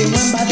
que no